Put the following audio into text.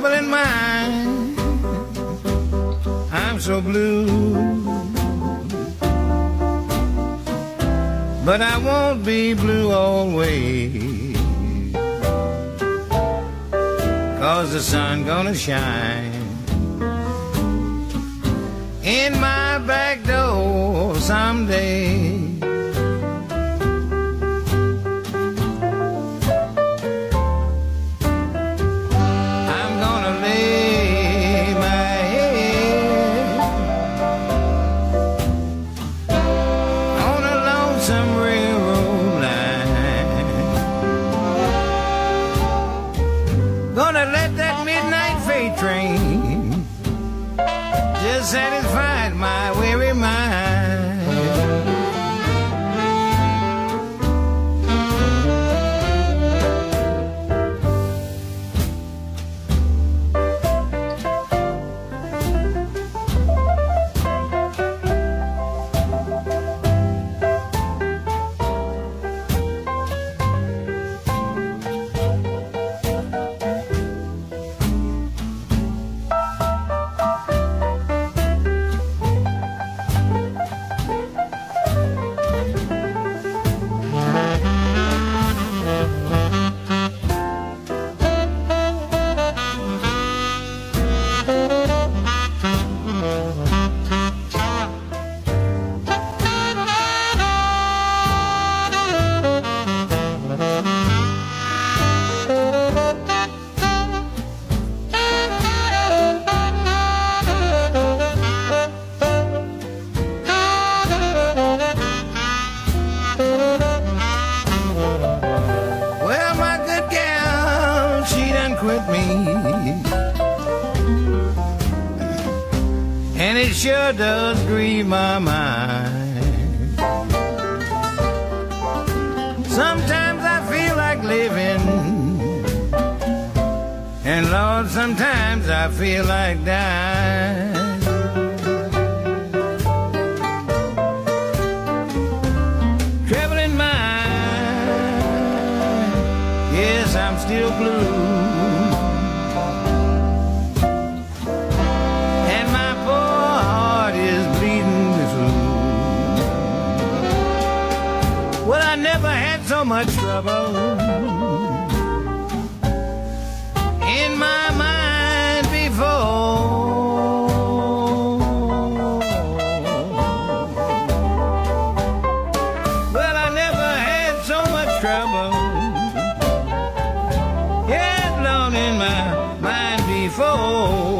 trouble in mind. I'm so blue. But I won't be blue always. Cause the sun gonna shine in my back just satisfy me. And it sure does grieve my mind. Sometimes I feel like living. And Lord, sometimes I feel like dying. Traveling mind, yes, I'm still blue. Well, I never had so much trouble in my mind before. Well, I never had so much trouble. yet, blown in my mind before.